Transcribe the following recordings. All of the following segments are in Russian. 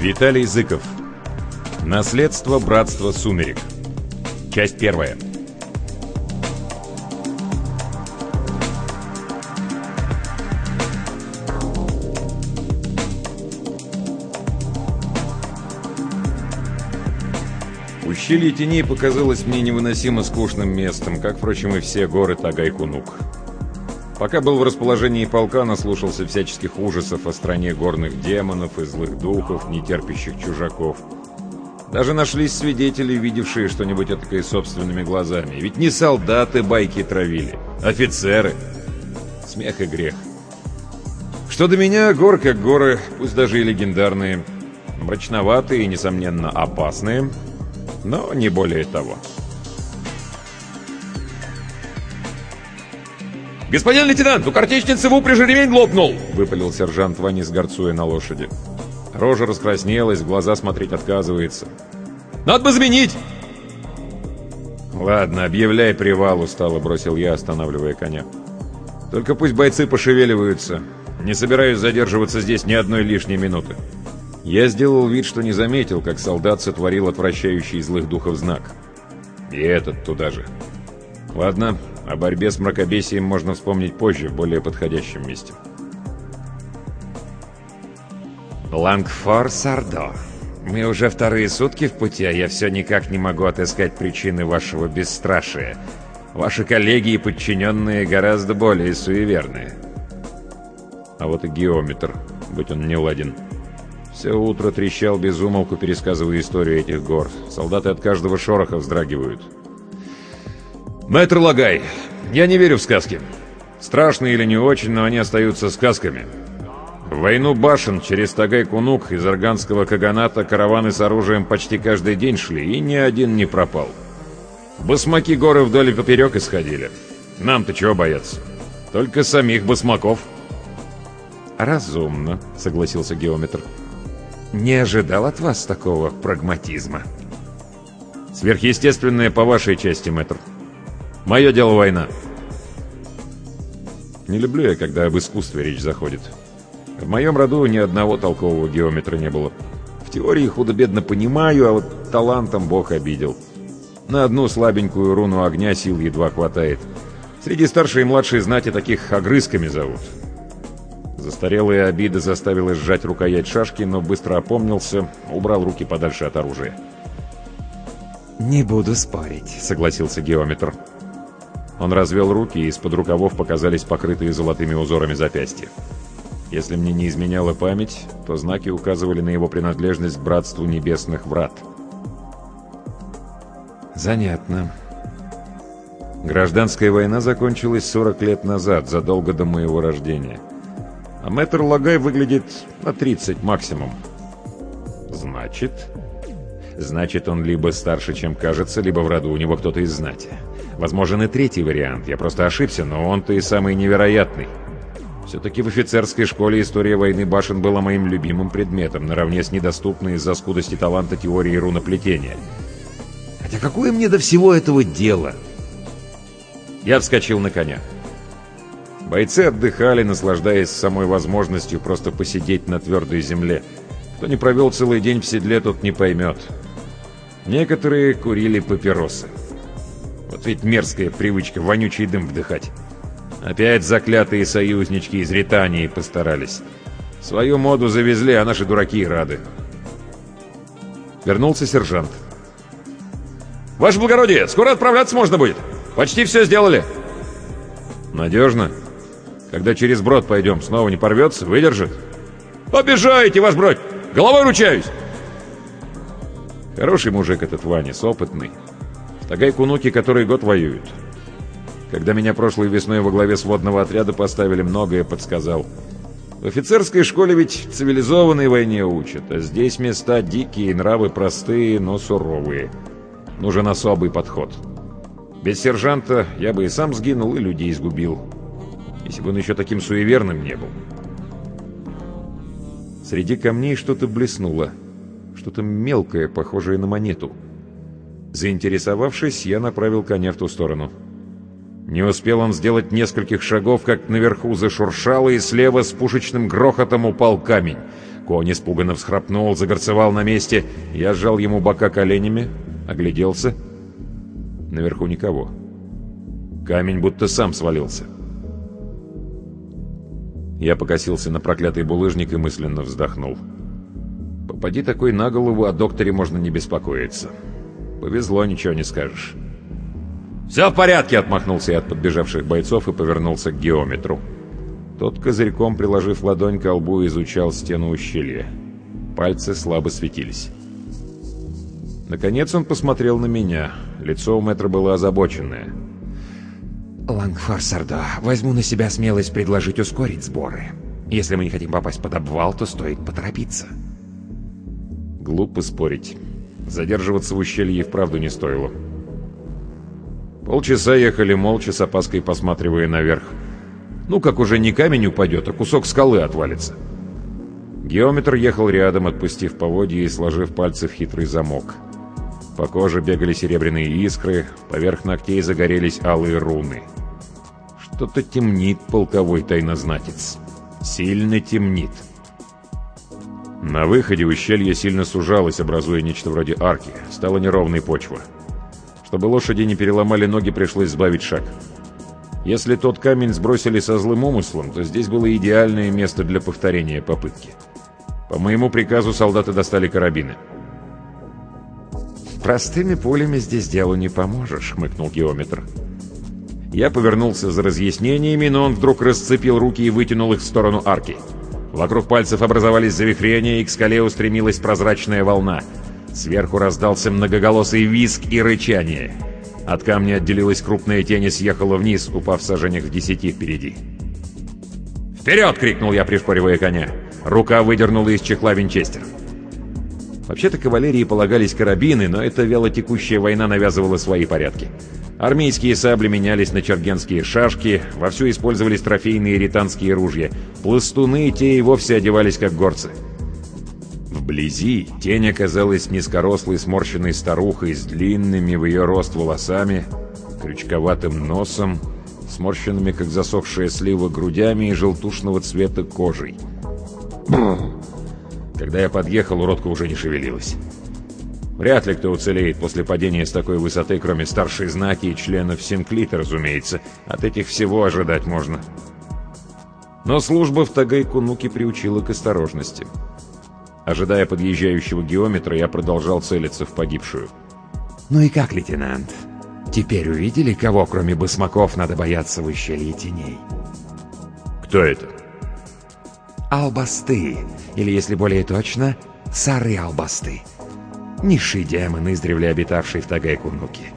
Виталий Зыков. Наследство Братства Сумерек. Часть первая. Ущелье теней показалось мне невыносимо скучным местом, как, впрочем, и все горы Тагай-Кунук. Пока был в расположении полка, наслушался всяческих ужасов о стране горных демонов и злых духов, нетерпящих чужаков. Даже нашлись свидетели, видевшие что-нибудь этакое собственными глазами. Ведь не солдаты байки травили, офицеры. Смех и грех. Что до меня, гор как горы, пусть даже и легендарные, мрачноватые и, несомненно, опасные — но не более того. «Господин лейтенант, у картечницы в упряжи ремень лопнул!» — выпалил сержант Ванис, горцуя на лошади. Рожа раскраснелась, глаза смотреть отказывается. «Надо бы заменить!» «Ладно, объявляй привал», — устало бросил я, останавливая коня. «Только пусть бойцы пошевеливаются. Не собираюсь задерживаться здесь ни одной лишней минуты». Я сделал вид, что не заметил, как солдат сотворил отвращающий злых духов знак. И этот туда же. Ладно, о борьбе с мракобесием можно вспомнить позже, в более подходящем месте. Лангфор Сардо. Мы уже вторые сутки в пути, а я все никак не могу отыскать причины вашего бесстрашия. Ваши коллеги и подчиненные гораздо более суеверные. А вот и геометр, будь он не ладен. Все утро трещал без умолку, пересказывая историю этих гор. Солдаты от каждого шороха вздрагивают. «Мэтр Лагай, я не верю в сказки. Страшные или не очень, но они остаются сказками. В войну башен через Тагай-Кунук из Арганского Каганата караваны с оружием почти каждый день шли, и ни один не пропал. Басмаки горы вдоль и поперек исходили. Нам-то чего бояться? Только самих басмаков». «Разумно», — согласился геометр. Не ожидал от вас такого прагматизма. Сверхъестественное по вашей части, мэтр. Мое дело война. Не люблю я, когда об искусстве речь заходит. В моем роду ни одного толкового геометра не было. В теории худо-бедно понимаю, а вот талантом бог обидел. На одну слабенькую руну огня сил едва хватает. Среди старшей и младшей знати таких огрызками зовут. Застарелые обиды заставила сжать рукоять шашки, но быстро опомнился, убрал руки подальше от оружия. «Не буду спорить», — согласился геометр. Он развел руки, и из-под рукавов показались покрытые золотыми узорами запястья. Если мне не изменяла память, то знаки указывали на его принадлежность к Братству Небесных Врат. «Занятно», Гражданская война закончилась 40 лет назад, задолго до моего рождения. А мэтр Лагай выглядит на 30 максимум. Значит... Значит, он либо старше, чем кажется, либо в роду у него кто-то из знати. Возможен и третий вариант. Я просто ошибся, но он-то и самый невероятный. Все-таки в офицерской школе история войны башен была моим любимым предметом, наравне с недоступной из-за скудости таланта теории руноплетения. Хотя какое мне до всего этого дело? Я вскочил на коня. Бойцы отдыхали, наслаждаясь самой возможностью просто посидеть на твердой земле. Кто не провел целый день в седле, тот не поймет. Некоторые курили папиросы. Вот ведь мерзкая привычка вонючий дым вдыхать. Опять заклятые союзнички из Ритании постарались. Свою моду завезли, а наши дураки рады. Вернулся сержант. «Ваше благородие, скоро отправляться можно будет. Почти все сделали». «Надежно?» Когда через брод пойдем, снова не порвется, выдержит? Обижаете, ваш бродь! Головой ручаюсь! Хороший мужик этот Ванис, опытный. Тагай-кунуки, который год воюют. Когда меня прошлой весной во главе сводного отряда поставили, многое подсказал. В офицерской школе ведь цивилизованной войне учат, а здесь места дикие, нравы простые, но суровые. Нужен особый подход. Без сержанта я бы и сам сгинул, и людей сгубил если бы он еще таким суеверным не был. Среди камней что-то блеснуло, что-то мелкое, похожее на монету. Заинтересовавшись, я направил коня в ту сторону. Не успел он сделать нескольких шагов, как наверху зашуршало, и слева с пушечным грохотом упал камень. Конь испуганно всхрапнул, загорцевал на месте. Я сжал ему бока коленями, огляделся. Наверху никого. Камень будто сам свалился. Я покосился на проклятый булыжник и мысленно вздохнул. Попади такой на голову, о докторе можно не беспокоиться. Повезло, ничего не скажешь. «Все в порядке!» — отмахнулся я от подбежавших бойцов и повернулся к геометру. Тот, козырьком приложив ладонь к лбу, изучал стену ущелья. Пальцы слабо светились. Наконец он посмотрел на меня. Лицо у мэтра было озабоченное. «Лангфар Сардо, возьму на себя смелость предложить ускорить сборы. Если мы не хотим попасть под обвал, то стоит поторопиться». Глупо спорить. Задерживаться в ущелье и вправду не стоило. Полчаса ехали молча, с опаской посматривая наверх. Ну, как уже не камень упадет, а кусок скалы отвалится. Геометр ехал рядом, отпустив поводья и сложив пальцы в хитрый замок. По коже бегали серебряные искры, поверх ногтей загорелись алые руны. Что-то темнит полковой тайнознатец. Сильно темнит. На выходе ущелье сильно сужалось, образуя нечто вроде арки. Стала неровной почва. Чтобы лошади не переломали ноги, пришлось сбавить шаг. Если тот камень сбросили со злым умыслом, то здесь было идеальное место для повторения попытки. По моему приказу солдаты достали карабины. «Простыми пулями здесь делу не поможешь», — хмыкнул геометр. Я повернулся за разъяснениями, но он вдруг расцепил руки и вытянул их в сторону арки. Вокруг пальцев образовались завихрения, и к скале устремилась прозрачная волна — Сверху раздался многоголосый визг и рычание. От камня отделилась крупная тень и съехала вниз, упав в сажениях в десяти впереди. «Вперед!» — крикнул я, пришпоривая коня. Рука выдернула из чехла винчестер. Вообще-то кавалерии полагались карабины, но эта вялотекущая война навязывала свои порядки. Армейские сабли менялись на чергенские шашки, вовсю использовались трофейные ританские ружья. Пластуны те и вовсе одевались как горцы. Вблизи тень оказалась низкорослой сморщенной старухой с длинными в ее рост волосами, крючковатым носом, сморщенными, как засохшая слива, грудями и желтушного цвета кожей. Когда я подъехал, уродка уже не шевелилась. Вряд ли кто уцелеет после падения с такой высоты, кроме старшей знаки и членов Синклита, разумеется. От этих всего ожидать можно. Но служба в Тагайкунуке приучила к осторожности. Ожидая подъезжающего геометра, я продолжал целиться в погибшую. «Ну и как, лейтенант? Теперь увидели, кого, кроме басмаков, надо бояться в ущелье теней?» «Кто это?» «Албасты, или, если более точно, сары-албасты. Низший демон, издревле обитавший в Тагайкунуке.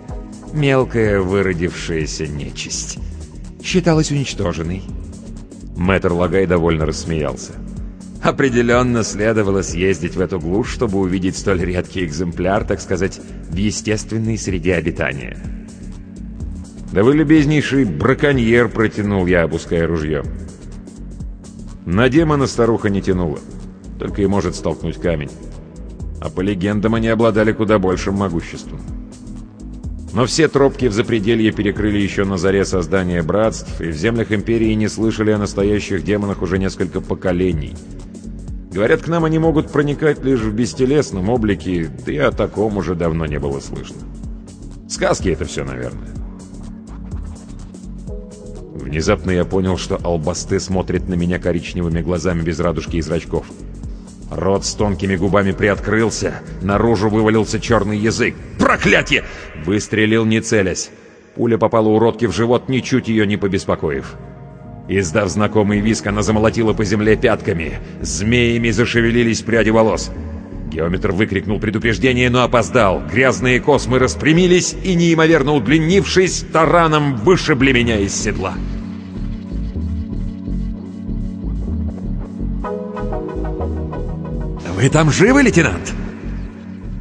Мелкая выродившаяся нечисть. Считалась уничтоженной». Мэтр Лагай довольно рассмеялся. Определенно следовало съездить в эту глушь, чтобы увидеть столь редкий экземпляр, так сказать, в естественной среде обитания. «Да вы, любезнейший браконьер!» — протянул я, опуская ружье. На демона старуха не тянула, только и может столкнуть камень. А по легендам они обладали куда большим могуществом. Но все тропки в запределье перекрыли еще на заре создания братств, и в землях Империи не слышали о настоящих демонах уже несколько поколений — Говорят, к нам они могут проникать лишь в бестелесном облике, да и о таком уже давно не было слышно. Сказки это все, наверное. Внезапно я понял, что Албасте смотрит на меня коричневыми глазами без радужки и зрачков. Рот с тонкими губами приоткрылся, наружу вывалился черный язык. «Проклятье!» Выстрелил, не целясь. Пуля попала уродке в живот, ничуть ее не побеспокоив. Издав знакомый виск, она замолотила по земле пятками. Змеями зашевелились пряди волос. Геометр выкрикнул предупреждение, но опоздал. Грязные космы распрямились и, неимоверно удлинившись, тараном вышибли меня из седла. «Вы там живы, лейтенант?»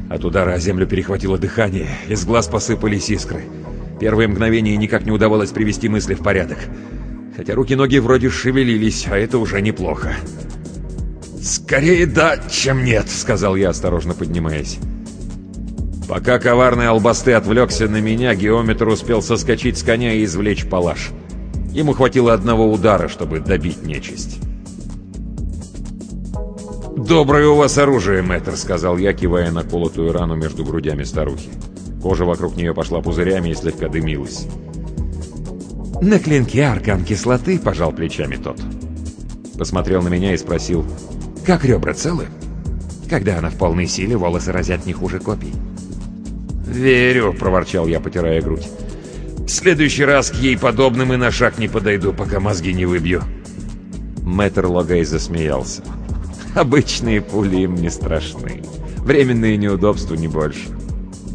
От удара о землю перехватило дыхание, из глаз посыпались искры. Первые мгновения никак не удавалось привести мысли в порядок хотя руки-ноги вроде шевелились, а это уже неплохо. «Скорее да, чем нет», — сказал я, осторожно поднимаясь. Пока коварный албасты отвлекся на меня, геометр успел соскочить с коня и извлечь палаш. Ему хватило одного удара, чтобы добить нечисть. «Доброе у вас оружие, мэтр», — сказал я, кивая на колотую рану между грудями старухи. Кожа вокруг нее пошла пузырями и слегка дымилась. «На клинке аркан кислоты», — пожал плечами тот. Посмотрел на меня и спросил, «Как ребра целы?» Когда она в полной силе, волосы разят не хуже копий. «Верю», — проворчал я, потирая грудь. «В следующий раз к ей подобным и на шаг не подойду, пока мозги не выбью». Мэтр Логай засмеялся. «Обычные пули им не страшны. Временные неудобства не больше.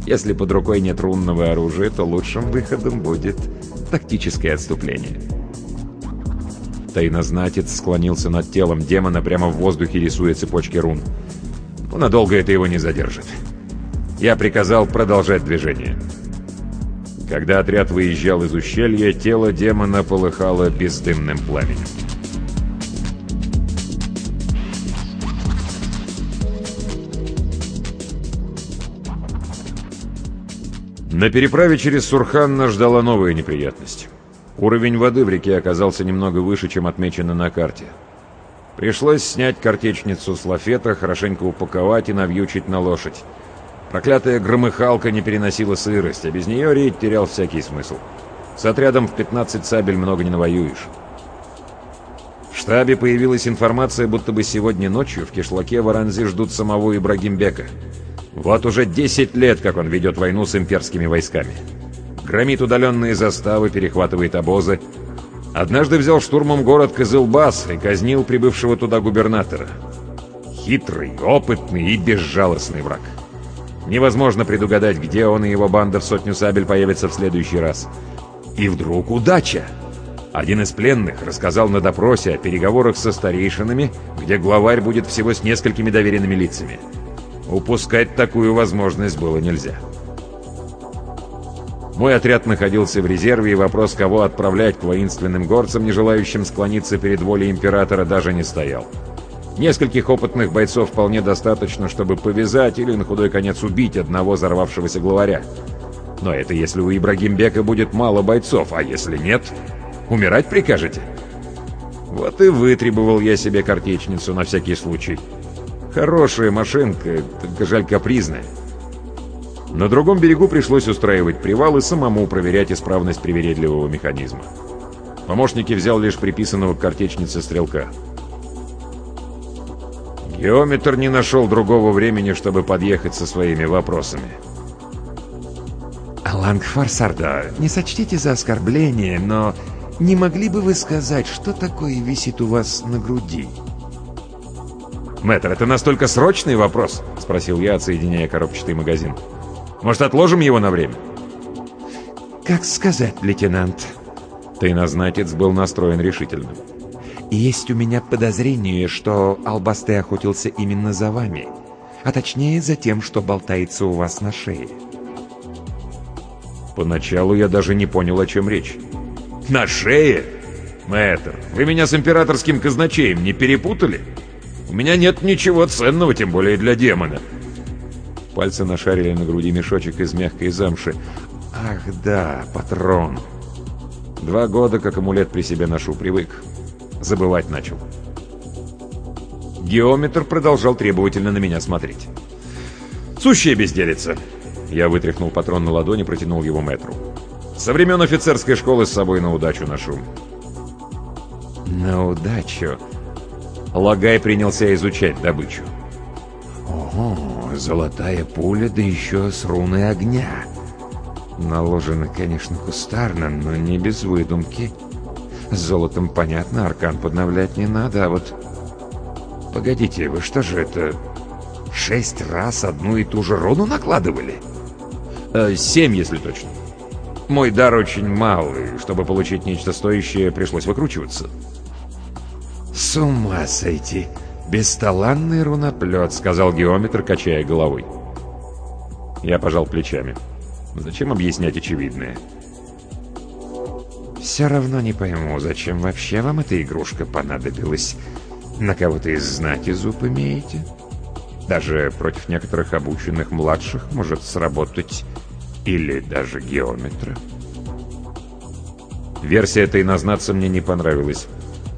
Если под рукой нет рунного оружия, то лучшим выходом будет тактическое отступление». Тайнознатец склонился над телом демона, прямо в воздухе рисуя цепочки рун. Но надолго это его не задержит. Я приказал продолжать движение. Когда отряд выезжал из ущелья, тело демона полыхало бездымным пламенем. На переправе через Сурхан нас ждала новая неприятность. Уровень воды в реке оказался немного выше, чем отмечено на карте. Пришлось снять картечницу с лафета, хорошенько упаковать и навьючить на лошадь. Проклятая громыхалка не переносила сырость, а без нее рейд терял всякий смысл. С отрядом в 15 сабель много не навоюешь. В штабе появилась информация, будто бы сегодня ночью в кишлаке в Аранзи ждут самого Ибрагимбека. Вот уже 10 лет, как он ведет войну с имперскими войсками. Громит удаленные заставы, перехватывает обозы. Однажды взял штурмом город Кызылбас и казнил прибывшего туда губернатора. Хитрый, опытный и безжалостный враг. Невозможно предугадать, где он и его банда в сотню сабель появятся в следующий раз. И вдруг удача! Один из пленных рассказал на допросе о переговорах со старейшинами, где главарь будет всего с несколькими доверенными лицами. Упускать такую возможность было нельзя. Мой отряд находился в резерве, и вопрос, кого отправлять к воинственным горцам, не желающим склониться перед волей императора, даже не стоял. Нескольких опытных бойцов вполне достаточно, чтобы повязать или на худой конец убить одного взорвавшегося главаря. Но это если у Ибрагимбека будет мало бойцов, а если нет, умирать прикажете? Вот и вытребовал я себе картечницу на всякий случай. Хорошая машинка, только жаль капризная. На другом берегу пришлось устраивать привал и самому проверять исправность привередливого механизма. Помощники взял лишь приписанного к картечнице стрелка. Геометр не нашел другого времени, чтобы подъехать со своими вопросами. «Лангфар Сарда, не сочтите за оскорбление, но не могли бы вы сказать, что такое висит у вас на груди?» «Мэтр, это настолько срочный вопрос?» — спросил я, отсоединяя коробчатый магазин. «Может, отложим его на время?» «Как сказать, лейтенант?» Тайнознатец был настроен решительно. «Есть у меня подозрение, что Албасте охотился именно за вами, а точнее за тем, что болтается у вас на шее». Поначалу я даже не понял, о чем речь. «На шее? Мэтр, вы меня с императорским казначеем не перепутали?» У меня нет ничего ценного, тем более для демона. Пальцы нашарили на груди мешочек из мягкой замши. Ах да, патрон. Два года, как амулет при себе ношу, привык. Забывать начал. Геометр продолжал требовательно на меня смотреть. «Сущая безделица!» Я вытряхнул патрон на ладони, протянул его метру. «Со времен офицерской школы с собой на удачу ношу». «На удачу?» Лагай принялся изучать добычу. Ого, золотая пуля, да еще с руной огня. Наложено, конечно, кустарно, но не без выдумки. С золотом, понятно, аркан подновлять не надо, а вот... Погодите, вы что же это... Шесть раз одну и ту же руну накладывали? Э, семь, если точно. Мой дар очень малый, чтобы получить нечто стоящее, пришлось выкручиваться. «С ума сойти! Бесталанный руноплет!» — сказал геометр, качая головой. Я пожал плечами. Зачем объяснять очевидное? «Все равно не пойму, зачем вообще вам эта игрушка понадобилась? На кого-то из знати зуб имеете? Даже против некоторых обученных младших может сработать или даже геометра?» Версия этой назнаться мне не понравилась.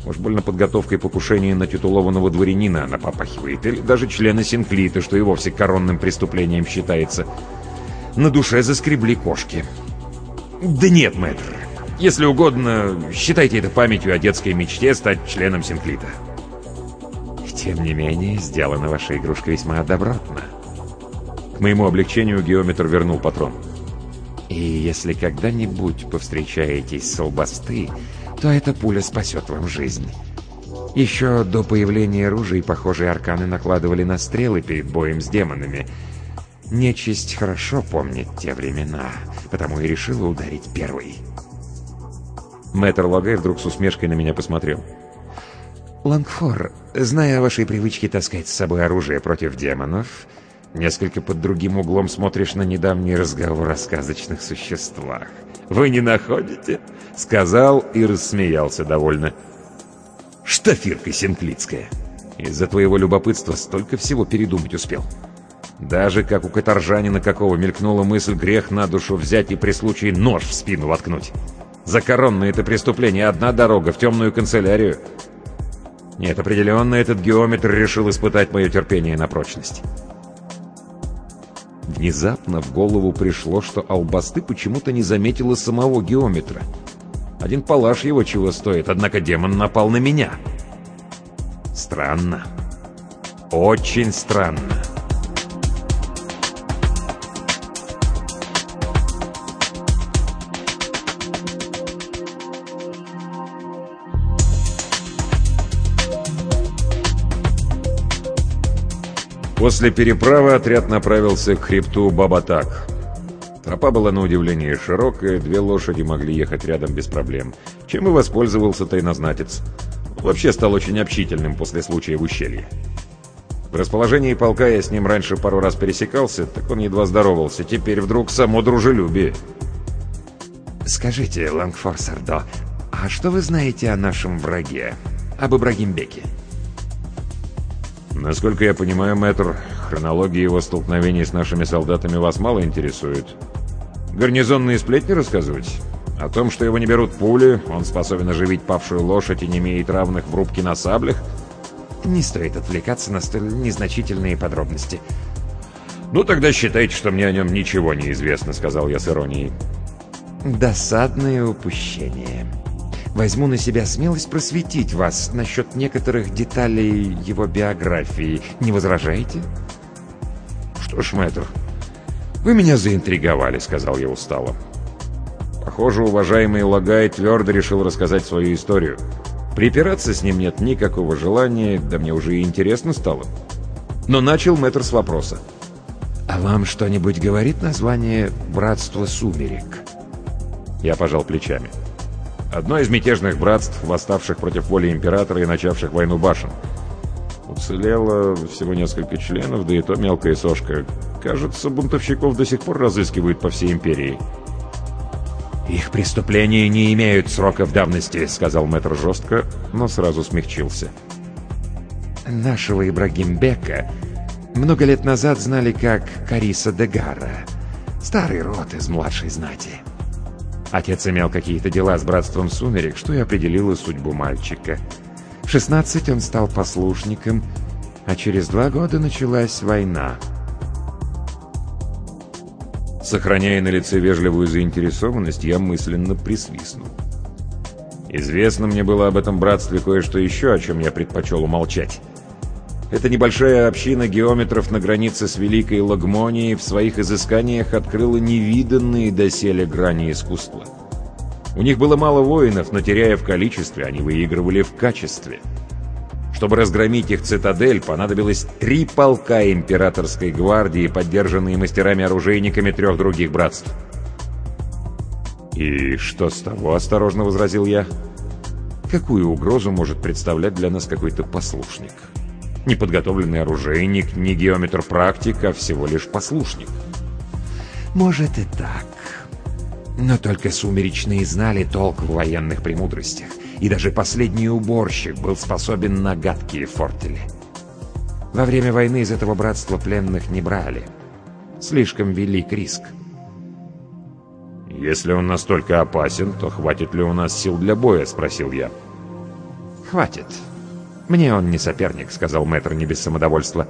Уж больно подготовкой покушения на титулованного дворянина она попахивает, или даже члена Синклита, что и вовсе коронным преступлением считается. На душе заскребли кошки. Да нет, мэтр. Если угодно, считайте это памятью о детской мечте стать членом Синклита. Тем не менее, сделана ваша игрушка весьма добротно. К моему облегчению геометр вернул патрон. И если когда-нибудь повстречаетесь с албасты, то эта пуля спасет вам жизнь. Еще до появления оружия похожие арканы накладывали на стрелы перед боем с демонами. Нечисть хорошо помнит те времена, потому и решила ударить первой. Мэтр Логай вдруг с усмешкой на меня посмотрел. «Лангфор, зная о вашей привычке таскать с собой оружие против демонов, несколько под другим углом смотришь на недавний разговор о сказочных существах. Вы не находите?» Сказал и рассмеялся довольно. «Штафирка синклицкая. Из-за твоего любопытства столько всего передумать успел. Даже как у каторжанина какого мелькнула мысль грех на душу взять и при случае нож в спину воткнуть. За коронное это преступление одна дорога в темную канцелярию. Нет, определенно этот геометр решил испытать мое терпение на прочность. Внезапно в голову пришло, что Албасты почему-то не заметила самого геометра. Один палаш его чего стоит, однако демон напал на меня. Странно. Очень странно. После переправы отряд направился к хребту Бабатак. Тропа была на удивление широкая, две лошади могли ехать рядом без проблем, чем и воспользовался тайнознатец. Вообще стал очень общительным после случая в ущелье. В расположении полка я с ним раньше пару раз пересекался, так он едва здоровался. Теперь вдруг само дружелюбие. «Скажите, Лангфор Сардо, а что вы знаете о нашем враге? Об Ибрагимбеке?» Насколько я понимаю, мэтр, хронология его столкновений с нашими солдатами вас мало интересует. Гарнизонные сплетни рассказывать? О том, что его не берут пули, он способен оживить павшую лошадь и не имеет равных в рубке на саблях? Не стоит отвлекаться на столь незначительные подробности. «Ну, тогда считайте, что мне о нем ничего не известно», — сказал я с иронией. «Досадное упущение», Возьму на себя смелость просветить вас насчет некоторых деталей его биографии. Не возражаете? Что ж, мэтр, вы меня заинтриговали, сказал я устало. Похоже, уважаемый Лагай твердо решил рассказать свою историю. Припираться с ним нет никакого желания, да мне уже и интересно стало. Но начал мэтр с вопроса. «А вам что-нибудь говорит название «Братство сумерек»?» Я пожал плечами. Одно из мятежных братств, восставших против воли императора и начавших войну башен. Уцелело всего несколько членов, да и то мелкая сошка. Кажется, бунтовщиков до сих пор разыскивают по всей империи. «Их преступления не имеют сроков давности», — сказал мэтр жестко, но сразу смягчился. «Нашего Ибрагимбека много лет назад знали как Кариса Дегара, старый род из младшей знати». Отец имел какие-то дела с братством сумерек, что и определило судьбу мальчика. В 16 он стал послушником, а через два года началась война. Сохраняя на лице вежливую заинтересованность, я мысленно присвистнул. Известно мне было об этом братстве кое-что еще, о чем я предпочел умолчать. Эта небольшая община геометров на границе с Великой Лагмонией в своих изысканиях открыла невиданные доселе грани искусства. У них было мало воинов, но теряя в количестве, они выигрывали в качестве. Чтобы разгромить их цитадель, понадобилось три полка императорской гвардии, поддержанные мастерами-оружейниками трех других братств. «И что с того?» — осторожно возразил я. «Какую угрозу может представлять для нас какой-то послушник?» Неподготовленный оружейник, не геометр-практик, а всего лишь послушник. Может и так. Но только сумеречные знали толк в военных премудростях, и даже последний уборщик был способен на гадкие фортели. Во время войны из этого братства пленных не брали. Слишком велик риск. «Если он настолько опасен, то хватит ли у нас сил для боя?» — спросил я. «Хватит. Мне он не соперник», — сказал мэтр не без самодовольства.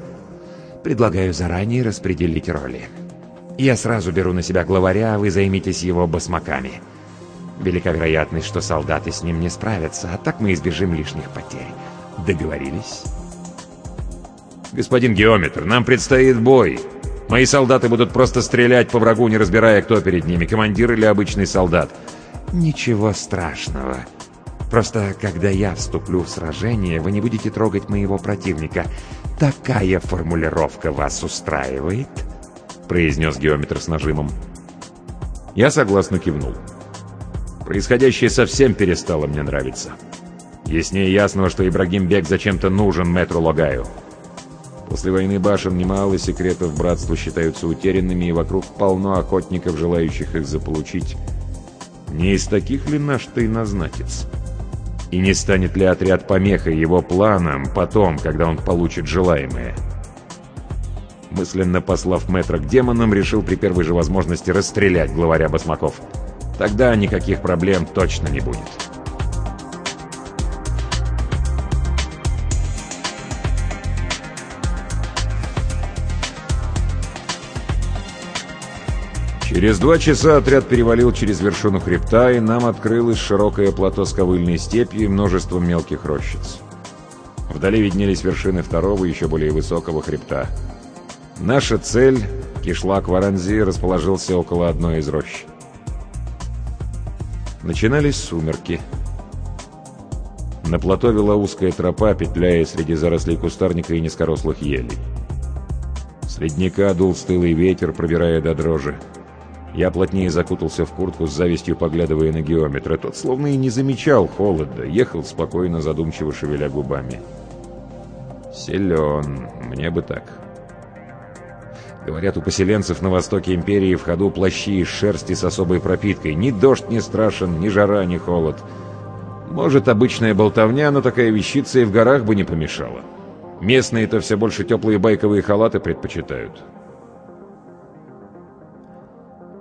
«Предлагаю заранее распределить роли. Я сразу беру на себя главаря, а вы займитесь его басмаками. Велика вероятность, что солдаты с ним не справятся, а так мы избежим лишних потерь. Договорились?» «Господин Геометр, нам предстоит бой. Мои солдаты будут просто стрелять по врагу, не разбирая, кто перед ними, командир или обычный солдат». «Ничего страшного. Просто, когда я вступлю в сражение, вы не будете трогать моего противника. Такая формулировка вас устраивает?» произнес Геометр с нажимом. Я согласно кивнул. Происходящее совсем перестало мне нравиться. Яснее ясного, что Ибрагим Бек зачем-то нужен метру Логаю. После войны башен немало секретов братства считаются утерянными, и вокруг полно охотников, желающих их заполучить. Не из таких ли наш тайнознатец? И не станет ли отряд помехой его планам потом, когда он получит желаемое? Мысленно послав метра к демонам, решил при первой же возможности расстрелять главаря басмаков. Тогда никаких проблем точно не будет. Через два часа отряд перевалил через вершину хребта, и нам открылось широкое плато с ковыльной степью и множеством мелких рощиц. Вдали виднелись вершины второго, еще более высокого хребта. Наша цель, кишлак Варанзи, расположился около одной из рощ. Начинались сумерки. На плато вела узкая тропа, петляя среди зарослей кустарника и низкорослых елей. С ледника дул стылый ветер, пробирая до дрожи. Я плотнее закутался в куртку с завистью, поглядывая на геометра. Тот словно и не замечал холода, ехал спокойно, задумчиво шевеля губами. Силен, мне бы так. Говорят, у поселенцев на востоке империи в ходу плащи из шерсти с особой пропиткой. Ни дождь не страшен, ни жара, ни холод. Может, обычная болтовня, но такая вещица и в горах бы не помешала. Местные-то все больше теплые байковые халаты предпочитают.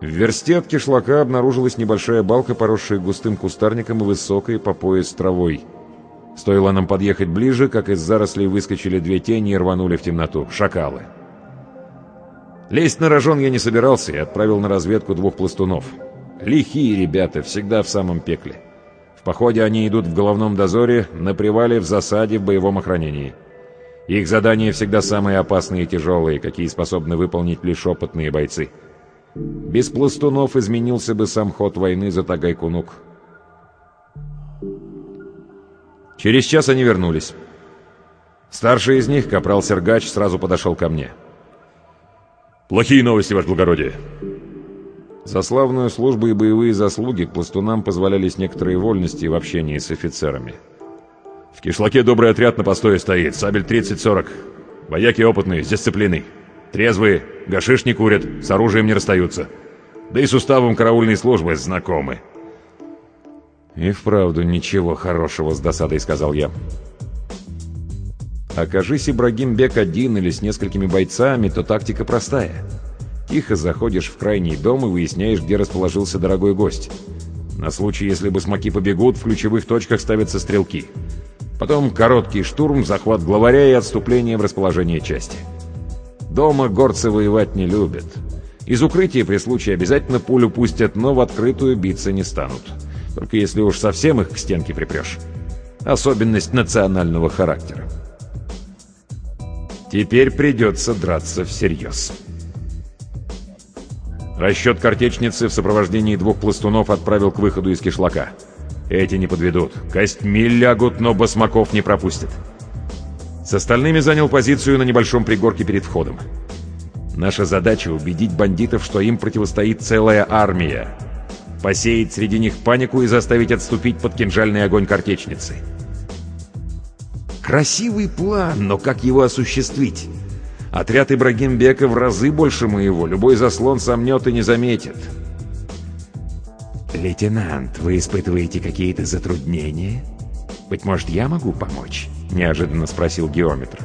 В версте от кишлака обнаружилась небольшая балка, поросшая густым кустарником и высокой по пояс травой. Стоило нам подъехать ближе, как из зарослей выскочили две тени и рванули в темноту. Шакалы. Лезть на рожон я не собирался и отправил на разведку двух пластунов. Лихие ребята, всегда в самом пекле. В походе они идут в головном дозоре, на привале, в засаде, в боевом охранении. Их задания всегда самые опасные и тяжелые, какие способны выполнить лишь опытные бойцы. Без пластунов изменился бы сам ход войны за Тагайкунук. Через час они вернулись. Старший из них, капрал Сергач, сразу подошел ко мне. «Плохие новости, ваше благородие!» За славную службу и боевые заслуги пластунам позволялись некоторые вольности в общении с офицерами. «В кишлаке добрый отряд на постое стоит, сабель 30-40. Вояки опытные, с дисциплиной. Трезвые, гашиш не курят, с оружием не расстаются. Да и с уставом караульной службы знакомы. «И вправду ничего хорошего с досадой», — сказал я. Окажись Ибрагим Бек один или с несколькими бойцами, то тактика простая. Тихо заходишь в крайний дом и выясняешь, где расположился дорогой гость. На случай, если бы смоки побегут, в ключевых точках ставятся стрелки. Потом короткий штурм, захват главаря и отступление в расположение части. Дома горцы воевать не любят. Из укрытия при случае обязательно пулю пустят, но в открытую биться не станут. Только если уж совсем их к стенке припрешь. Особенность национального характера. Теперь придется драться всерьез. Расчет картечницы в сопровождении двух пластунов отправил к выходу из кишлака. Эти не подведут. Костьми лягут, но басмаков не пропустят. С остальными занял позицию на небольшом пригорке перед входом. Наша задача — убедить бандитов, что им противостоит целая армия. Посеять среди них панику и заставить отступить под кинжальный огонь картечницы. Красивый план, но как его осуществить? Отряд Ибрагимбека в разы больше моего. Любой заслон сомнет и не заметит. «Лейтенант, вы испытываете какие-то затруднения? Быть может, я могу помочь?» — неожиданно спросил геометр.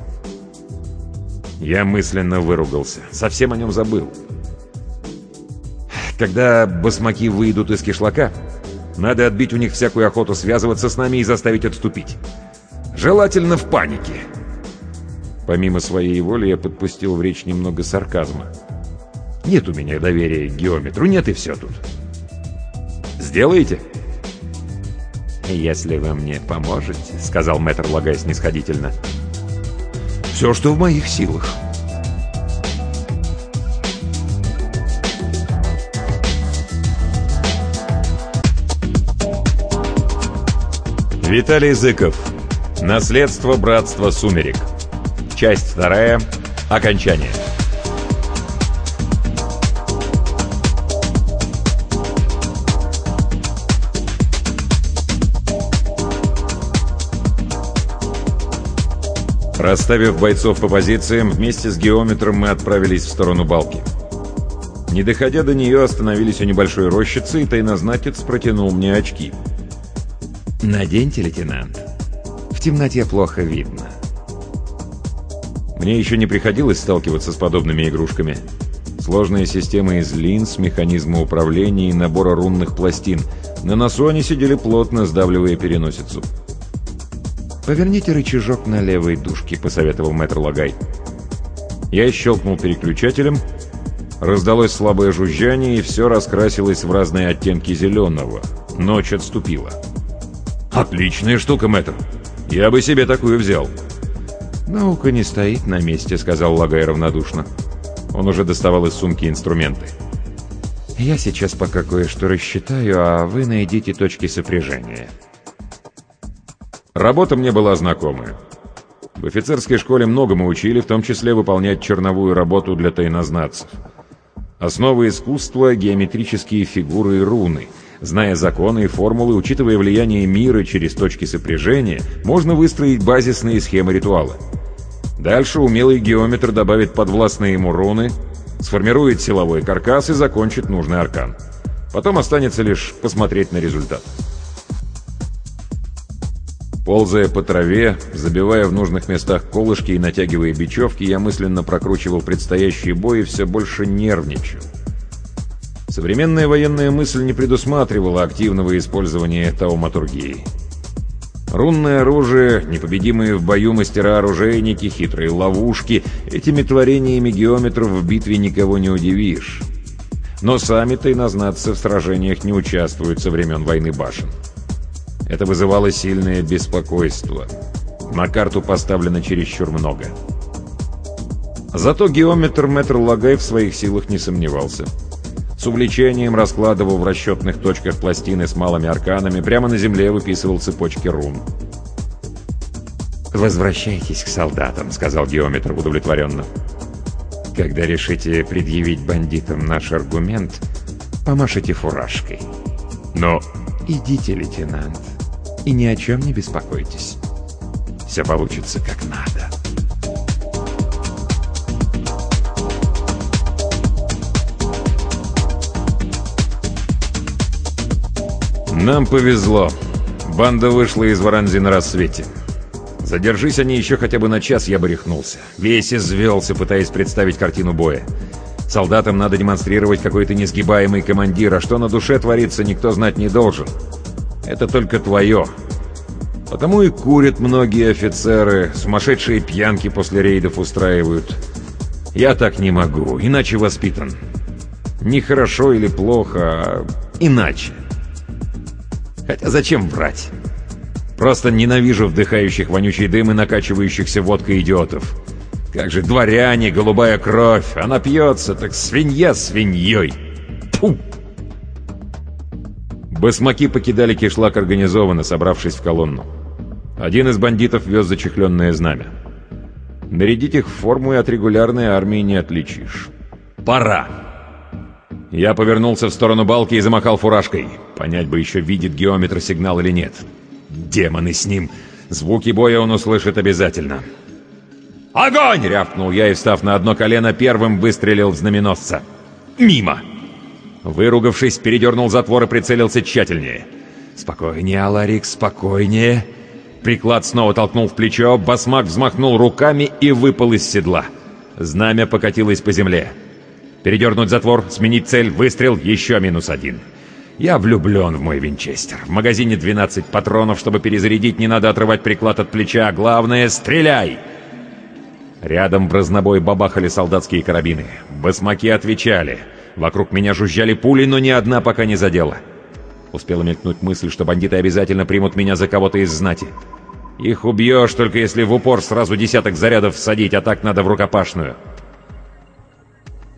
Я мысленно выругался. Совсем о нем забыл. Когда басмаки выйдут из кишлака, надо отбить у них всякую охоту связываться с нами и заставить отступить. Желательно в панике. Помимо своей воли я подпустил в речь немного сарказма. Нет у меня доверия к геометру, нет и все тут. Сделаете? «Если вы мне поможете», — сказал мэтр Лагай снисходительно. «Все, что в моих силах». Виталий Зыков. Наследство братства Сумерек. Часть вторая. Окончание. Расставив бойцов по позициям, вместе с геометром мы отправились в сторону балки. Не доходя до нее, остановились у небольшой рощицы, и тайнознатец протянул мне очки. «Наденьте, лейтенант. В темноте плохо видно». Мне еще не приходилось сталкиваться с подобными игрушками. Сложная система из линз, механизма управления и набора рунных пластин. На носу они сидели плотно, сдавливая переносицу. «Поверните рычажок на левой дужке», — посоветовал мэтр Лагай. Я щелкнул переключателем. Раздалось слабое жужжание, и все раскрасилось в разные оттенки зеленого. Ночь отступила. «Отличная штука, мэтр. Я бы себе такую взял». «Наука не стоит на месте», — сказал Лагай равнодушно. Он уже доставал из сумки инструменты. «Я сейчас пока кое-что рассчитаю, а вы найдите точки сопряжения». Работа мне была знакомая. В офицерской школе многому учили, в том числе выполнять черновую работу для тайнознатцев. Основы искусства — геометрические фигуры и руны. Зная законы и формулы, учитывая влияние мира через точки сопряжения, можно выстроить базисные схемы ритуала. Дальше умелый геометр добавит подвластные ему руны, сформирует силовой каркас и закончит нужный аркан. Потом останется лишь посмотреть на результат. Ползая по траве, забивая в нужных местах колышки и натягивая бечевки, я мысленно прокручивал предстоящий бой и все больше нервничал. Современная военная мысль не предусматривала активного использования тауматургии. Рунное оружие, непобедимые в бою мастера-оружейники, хитрые ловушки — этими творениями геометров в битве никого не удивишь. Но сами-то и назнаться в сражениях не участвуют со времен войны башен. Это вызывало сильное беспокойство. На карту поставлено чересчур много. Зато геометр Мэтр Лагай в своих силах не сомневался. С увлечением раскладывал в расчетных точках пластины с малыми арканами, прямо на земле выписывал цепочки рун. «Возвращайтесь к солдатам», — сказал геометр удовлетворенно. «Когда решите предъявить бандитам наш аргумент, помашите фуражкой». «Но...» «Идите, лейтенант и ни о чем не беспокойтесь. Все получится как надо. Нам повезло. Банда вышла из Варанзи на рассвете. Задержись они еще хотя бы на час, я бы рехнулся. Весь извелся, пытаясь представить картину боя. Солдатам надо демонстрировать какой-то несгибаемый командир, а что на душе творится, никто знать не должен. Это только твое. Потому и курят многие офицеры, сумасшедшие пьянки после рейдов устраивают. Я так не могу, иначе воспитан. Не хорошо или плохо, а иначе. Хотя зачем врать? Просто ненавижу вдыхающих вонючий дым и накачивающихся водкой идиотов. Как же дворяне, голубая кровь, она пьется, так свинья свиньей. Фу! Басмаки покидали кишлак организованно, собравшись в колонну. Один из бандитов вез зачехленное знамя. Нарядить их в форму и от регулярной армии не отличишь. «Пора!» Я повернулся в сторону балки и замахал фуражкой. Понять бы еще, видит геометр сигнал или нет. Демоны с ним! Звуки боя он услышит обязательно. «Огонь!» — рявкнул я и, встав на одно колено, первым выстрелил в знаменосца. «Мимо!» Выругавшись, передернул затвор и прицелился тщательнее. «Спокойнее, Аларик, спокойнее!» Приклад снова толкнул в плечо, басмак взмахнул руками и выпал из седла. Знамя покатилось по земле. Передернуть затвор, сменить цель, выстрел, еще минус один. Я влюблен в мой винчестер. В магазине 12 патронов, чтобы перезарядить, не надо отрывать приклад от плеча. Главное — стреляй! Рядом в разнобой бабахали солдатские карабины. Басмаки отвечали. Вокруг меня жужжали пули, но ни одна пока не задела. Успела мелькнуть мысль, что бандиты обязательно примут меня за кого-то из знати. Их убьешь, только если в упор сразу десяток зарядов всадить, а так надо в рукопашную.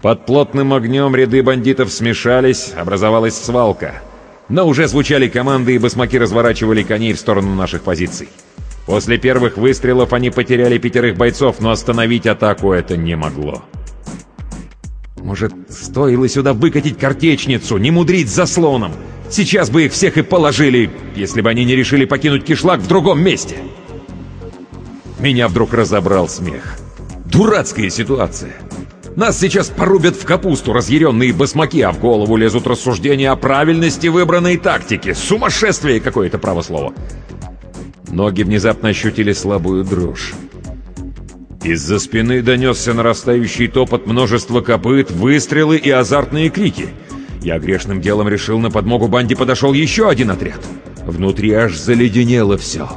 Под плотным огнем ряды бандитов смешались, образовалась свалка. Но уже звучали команды, и басмаки разворачивали коней в сторону наших позиций. После первых выстрелов они потеряли пятерых бойцов, но остановить атаку это не могло. Может, стоило сюда выкатить картечницу, не мудрить с заслоном? Сейчас бы их всех и положили, если бы они не решили покинуть кишлак в другом месте. Меня вдруг разобрал смех. Дурацкая ситуация. Нас сейчас порубят в капусту разъяренные басмаки, а в голову лезут рассуждения о правильности выбранной тактики. Сумасшествие какое-то право. Ноги внезапно ощутили слабую дрожь. Из-за спины донесся нарастающий топот множества копыт, выстрелы и азартные крики. Я грешным делом решил, на подмогу банде подошел еще один отряд. Внутри аж заледенело все.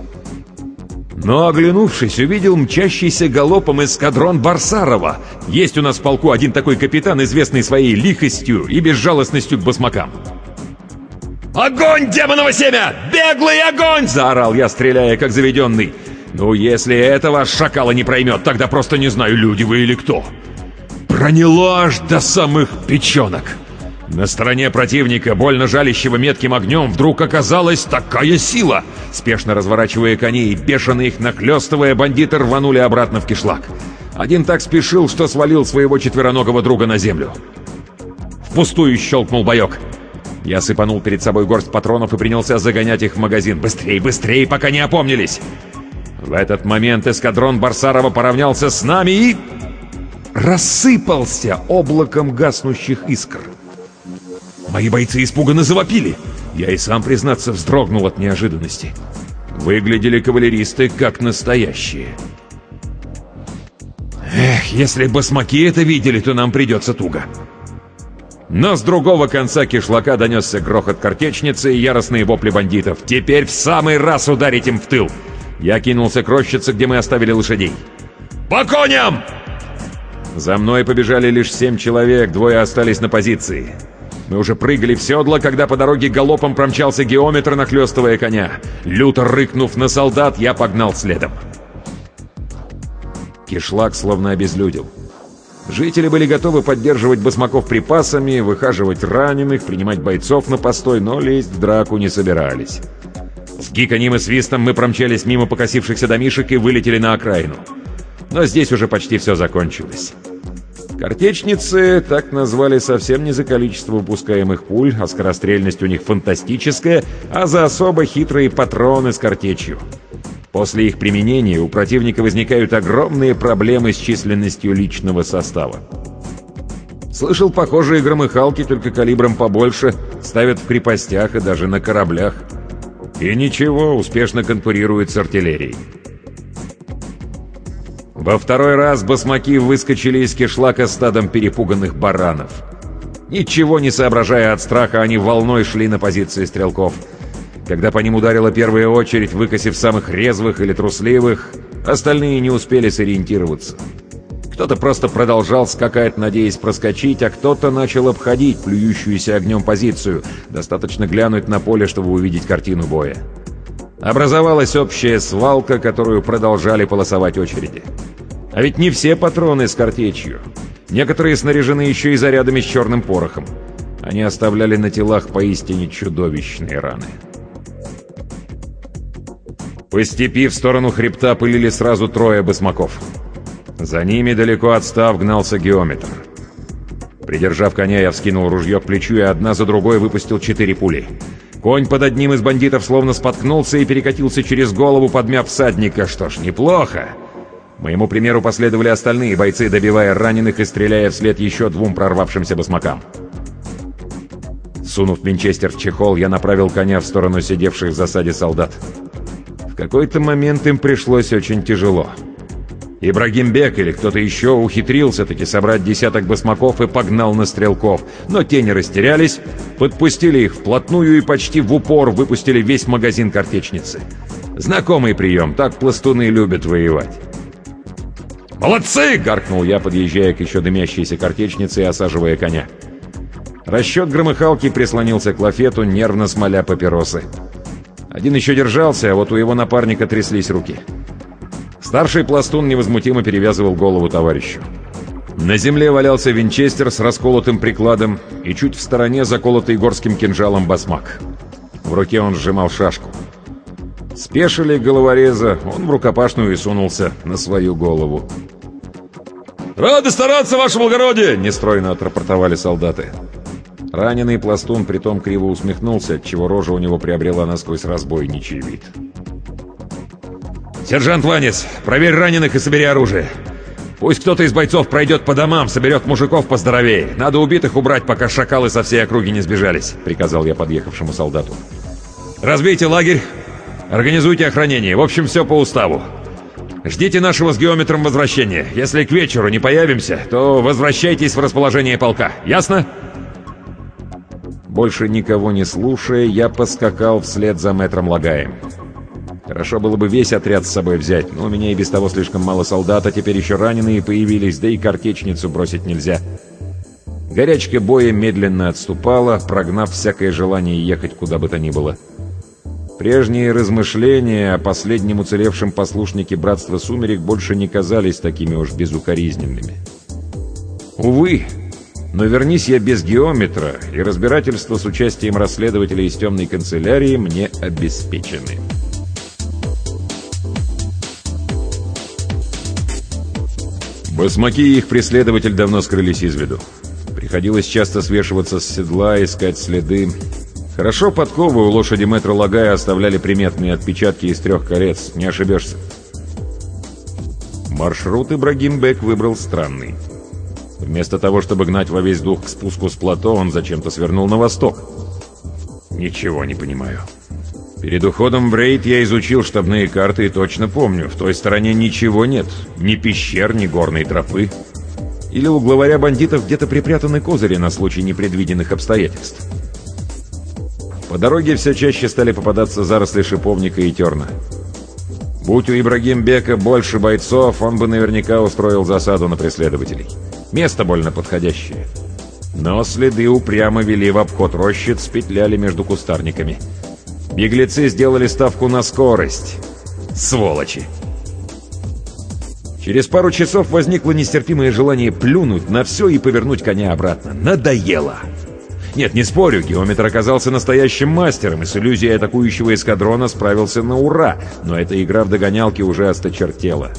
Но, оглянувшись, увидел мчащийся галопом эскадрон Барсарова. Есть у нас в полку один такой капитан, известный своей лихостью и безжалостностью к басмакам. «Огонь, демоново семя! Беглый огонь!» — заорал я, стреляя, как заведенный. «Ну, если этого шакала не проймет, тогда просто не знаю, люди вы или кто». Проняло аж до самых печенок. На стороне противника, больно жалящего метким огнем, вдруг оказалась такая сила. Спешно разворачивая коней бешено их нахлестывая, бандиты рванули обратно в кишлак. Один так спешил, что свалил своего четвероногого друга на землю. Впустую щелкнул боек. Я сыпанул перед собой горсть патронов и принялся загонять их в магазин. Быстрей, быстрей, пока не опомнились. В этот момент эскадрон Барсарова поравнялся с нами и... рассыпался облаком гаснущих искр. Мои бойцы испуганно завопили. Я и сам, признаться, вздрогнул от неожиданности. Выглядели кавалеристы как настоящие. Эх, если басмаки это видели, то нам придется туго. Но с другого конца кишлака донесся грохот картечницы и яростные вопли бандитов. «Теперь в самый раз ударить им в тыл!» Я кинулся к рощице, где мы оставили лошадей. «По коням!» За мной побежали лишь семь человек, двое остались на позиции. Мы уже прыгали в седло, когда по дороге галопом промчался геометр, нахлестывая коня. Люто рыкнув на солдат, я погнал следом. Кишлак словно обезлюдил. Жители были готовы поддерживать басмаков припасами, выхаживать раненых, принимать бойцов на постой, но лезть в драку не собирались. С гиканьем и свистом мы промчались мимо покосившихся домишек и вылетели на окраину. Но здесь уже почти все закончилось. Картечницы так назвали совсем не за количество выпускаемых пуль, а скорострельность у них фантастическая, а за особо хитрые патроны с картечью. После их применения у противника возникают огромные проблемы с численностью личного состава. Слышал, похожие громыхалки, только калибром побольше, ставят в крепостях и даже на кораблях. И ничего, успешно конкурируют с артиллерией. Во второй раз басмаки выскочили из кишлака стадом перепуганных баранов. Ничего не соображая от страха, они волной шли на позиции стрелков. Когда по ним ударила первая очередь, выкосив самых резвых или трусливых, остальные не успели сориентироваться. Кто-то просто продолжал скакать, надеясь проскочить, а кто-то начал обходить плюющуюся огнем позицию. Достаточно глянуть на поле, чтобы увидеть картину боя. Образовалась общая свалка, которую продолжали полосовать очереди. А ведь не все патроны с картечью. Некоторые снаряжены еще и зарядами с черным порохом. Они оставляли на телах поистине чудовищные раны. По степи в сторону хребта пылили сразу трое басмаков. За ними, далеко отстав, гнался геометр. Придержав коня, я вскинул ружье к плечу и одна за другой выпустил четыре пули. Конь под одним из бандитов словно споткнулся и перекатился через голову, подмяв всадника. Что ж, неплохо. Моему примеру последовали остальные бойцы, добивая раненых и стреляя вслед еще двум прорвавшимся басмакам. Сунув винчестер в чехол, я направил коня в сторону сидевших в засаде солдат. В какой-то момент им пришлось очень тяжело. Ибрагимбек или кто-то еще ухитрился таки собрать десяток басмаков и погнал на стрелков, но те не растерялись, подпустили их вплотную и почти в упор выпустили весь магазин картечницы. Знакомый прием, так пластуны любят воевать. «Молодцы!» — гаркнул я, подъезжая к еще дымящейся картечнице и осаживая коня. Расчет громыхалки прислонился к лафету, нервно смоля папиросы. Один еще держался, а вот у его напарника тряслись руки. Старший пластун невозмутимо перевязывал голову товарищу. На земле валялся винчестер с расколотым прикладом и чуть в стороне заколотый горским кинжалом басмак. В руке он сжимал шашку. Спешили головореза, он в рукопашную и сунулся на свою голову. «Рады стараться, ваше благородие!» — нестройно отрапортовали солдаты. Раненый пластун притом криво усмехнулся, отчего рожа у него приобрела насквозь разбойничий вид. «Сержант Ванец, проверь раненых и собери оружие. Пусть кто-то из бойцов пройдет по домам, соберет мужиков поздоровее. Надо убитых убрать, пока шакалы со всей округи не сбежались», — приказал я подъехавшему солдату. «Разбейте лагерь, организуйте охранение. В общем, все по уставу. Ждите нашего с геометром возвращения. Если к вечеру не появимся, то возвращайтесь в расположение полка. Ясно?» Больше никого не слушая, я поскакал вслед за мэтром Лагаем. Хорошо было бы весь отряд с собой взять, но у меня и без того слишком мало солдат, а теперь еще раненые появились, да и картечницу бросить нельзя. Горячка боя медленно отступала, прогнав всякое желание ехать куда бы то ни было. Прежние размышления о последнем уцелевшем послушнике Братства Сумерек больше не казались такими уж безукоризненными. Увы, но вернись я без геометра, и разбирательство с участием расследователей из темной канцелярии мне обеспечены. Басмаки и их преследователь давно скрылись из виду. Приходилось часто свешиваться с седла, искать следы. Хорошо подковы у лошади метра Лагая оставляли приметные отпечатки из трех колец, не ошибешься. Маршрут Ибрагим Бек выбрал странный. Вместо того, чтобы гнать во весь дух к спуску с плато, он зачем-то свернул на восток. Ничего не понимаю. Перед уходом в рейд я изучил штабные карты и точно помню, в той стороне ничего нет. Ни пещер, ни горной тропы. Или у главаря бандитов где-то припрятаны козыри на случай непредвиденных обстоятельств. По дороге все чаще стали попадаться заросли шиповника и терна. Будь у Ибрагим Бека больше бойцов, он бы наверняка устроил засаду на преследователей. Место больно подходящее. Но следы упрямо вели в обход рощиц, петляли между кустарниками. Беглецы сделали ставку на скорость. Сволочи! Через пару часов возникло нестерпимое желание плюнуть на все и повернуть коня обратно. Надоело! Нет, не спорю, геометр оказался настоящим мастером, и с иллюзией атакующего эскадрона справился на ура, но эта игра в догонялки уже осточертела.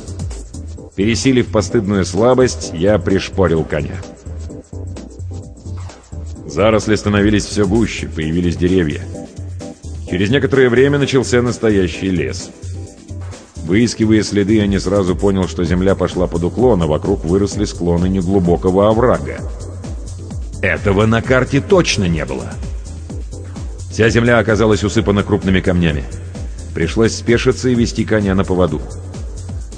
Пересилив постыдную слабость, я пришпорил коня. Заросли становились все гуще, появились деревья. Через некоторое время начался настоящий лес. Выискивая следы, я не сразу понял, что земля пошла под уклон, а вокруг выросли склоны неглубокого оврага. Этого на карте точно не было. Вся земля оказалась усыпана крупными камнями. Пришлось спешиться и вести коня на поводу.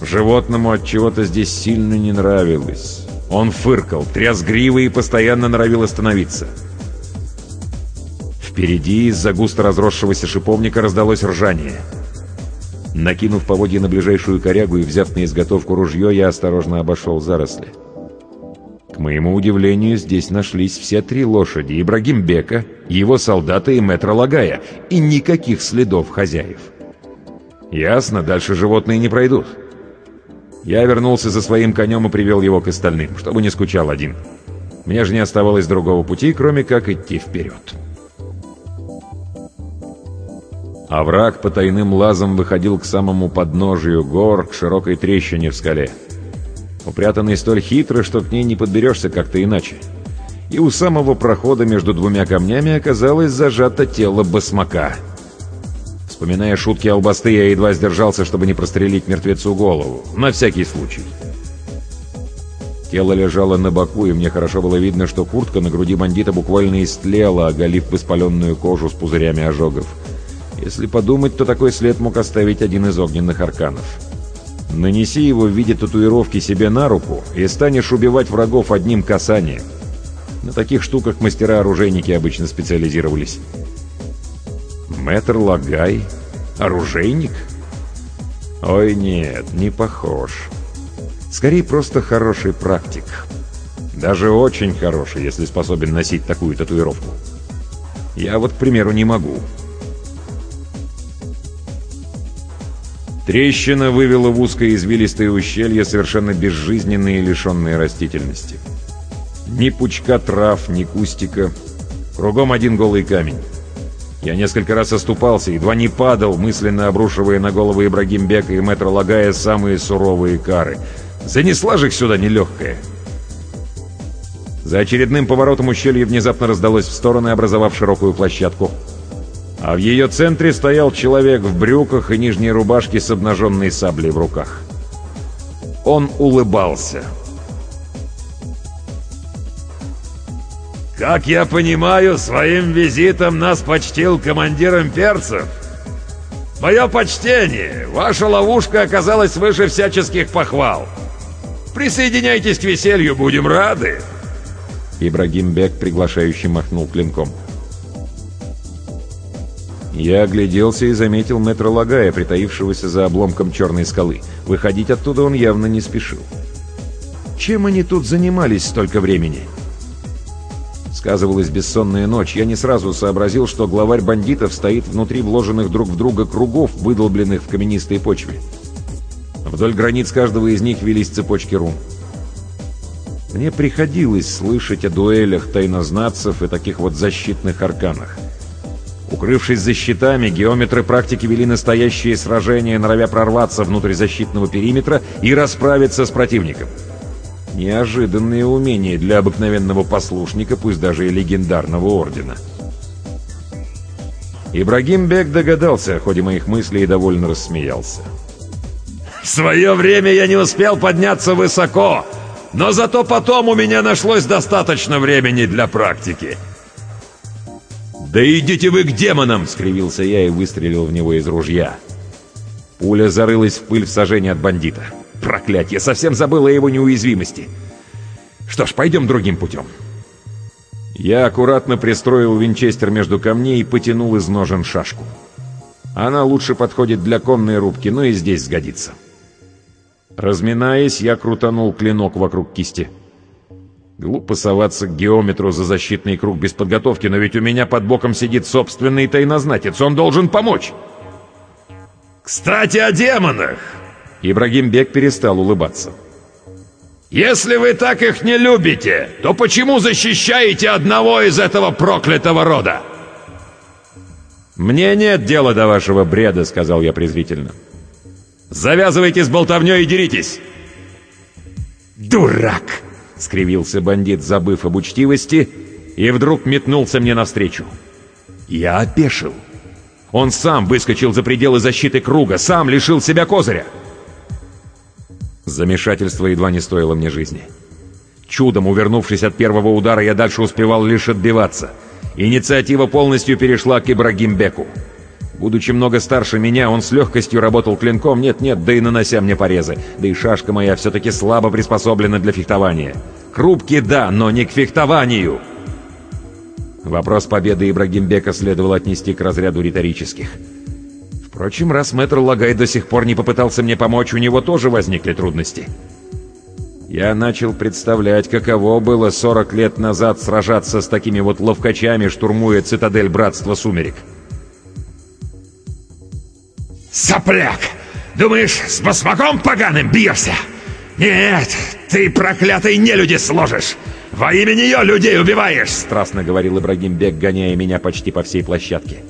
Животному от чего-то здесь сильно не нравилось. Он фыркал, тряс гривой и постоянно норовил остановиться. Впереди из-за густо разросшегося шиповника раздалось ржание. Накинув поводья на ближайшую корягу и взяв на изготовку ружье, я осторожно обошел заросли. К моему удивлению, здесь нашлись все три лошади Ибрагим Бека, его солдаты и метро Лагая, и никаких следов хозяев. Ясно, дальше животные не пройдут. Я вернулся за своим конем и привел его к остальным, чтобы не скучал один. Мне же не оставалось другого пути, кроме как идти вперед. Овраг а по тайным лазам выходил к самому подножию гор, к широкой трещине в скале. Упрятанный столь хитро, что к ней не подберешься как-то иначе. И у самого прохода между двумя камнями оказалось зажато тело басмака. Вспоминая шутки албасты, я едва сдержался, чтобы не прострелить мертвецу голову. На всякий случай. Тело лежало на боку, и мне хорошо было видно, что куртка на груди бандита буквально истлела, оголив воспаленную кожу с пузырями ожогов. Если подумать, то такой след мог оставить один из огненных арканов. Нанеси его в виде татуировки себе на руку и станешь убивать врагов одним касанием. На таких штуках мастера-оружейники обычно специализировались. Мэтр Лагай? Оружейник? Ой, нет, не похож. Скорее, просто хороший практик. Даже очень хороший, если способен носить такую татуировку. Я вот, к примеру, не могу. Трещина вывела в узкое извилистое ущелье, совершенно безжизненные и лишенные растительности. Ни пучка трав, ни кустика. Кругом один голый камень. Я несколько раз оступался, едва не падал, мысленно обрушивая на головы Ибрагимбека и мэтра Лагая самые суровые кары. Занесла же их сюда нелегкая. За очередным поворотом ущелье внезапно раздалось в стороны, образовав широкую площадку. А в ее центре стоял человек в брюках и нижней рубашке с обнаженной саблей в руках. Он улыбался. «Как я понимаю, своим визитом нас почтил командир имперцев. Мое почтение! Ваша ловушка оказалась выше всяческих похвал. Присоединяйтесь к веселью, будем рады!» Ибрагим Бек приглашающе махнул клинком. Я огляделся и заметил мэтра Лагая, притаившегося за обломком черной скалы. Выходить оттуда он явно не спешил. Чем они тут занимались столько времени? — Сказывалась бессонная ночь. Я не сразу сообразил, что главарь бандитов стоит внутри вложенных друг в друга кругов, выдолбленных в каменистой почве. Вдоль границ каждого из них велись цепочки рун. Мне приходилось слышать о дуэлях тайнознатцев и таких вот защитных арканах. Укрывшись за щитами, геометры практики вели настоящие сражения, норовя прорваться внутрь защитного периметра и расправиться с противником. Неожиданные умения для обыкновенного послушника, пусть даже и легендарного ордена. Ибрагим Бек догадался о ходе моих мыслей и довольно рассмеялся. «В свое время я не успел подняться высоко, но зато потом у меня нашлось достаточно времени для практики». «Да идите вы к демонам!» — скривился я и выстрелил в него из ружья. Пуля зарылась в пыль в сажении от бандита. Проклятье, совсем забыл о его неуязвимости. Что ж, пойдем другим путем. Я аккуратно пристроил винчестер между камней и потянул из ножен шашку. Она лучше подходит для конной рубки, но и здесь сгодится. Разминаясь, я крутанул клинок вокруг кисти. Глупо соваться к геометру за защитный круг без подготовки, но ведь у меня под боком сидит собственный тайнознатец. Он должен помочь. «Кстати, о демонах!» Ибрагим Бек перестал улыбаться. «Если вы так их не любите, то почему защищаете одного из этого проклятого рода?» «Мне нет дела до вашего бреда», — сказал я презрительно. «Завязывайте с болтовней и деритесь!» «Дурак!» — скривился бандит, забыв об учтивости, и вдруг метнулся мне навстречу. Я опешил. Он сам выскочил за пределы защиты круга, сам лишил себя козыря. Замешательство едва не стоило мне жизни. Чудом увернувшись от первого удара, я дальше успевал лишь отбиваться. Инициатива полностью перешла к Ибрагимбеку. Будучи много старше меня, он с легкостью работал клинком, нет-нет, да и нанося мне порезы. Да и шашка моя все-таки слабо приспособлена для фехтования. Крупки да, но не к фехтованию. Вопрос победы Ибрагимбека следовало отнести к разряду риторических. Впрочем, раз мэтр Лагай до сих пор не попытался мне помочь, у него тоже возникли трудности. Я начал представлять, каково было 40 лет назад сражаться с такими вот ловкачами, штурмуя цитадель Братства Сумерек. «Сопляк! Думаешь, с басмаком поганым бьешься? Нет, ты проклятый нелюди сложишь! Во имя нее людей убиваешь!» Страстно говорил Ибрагим Бек, гоняя меня почти по всей площадке.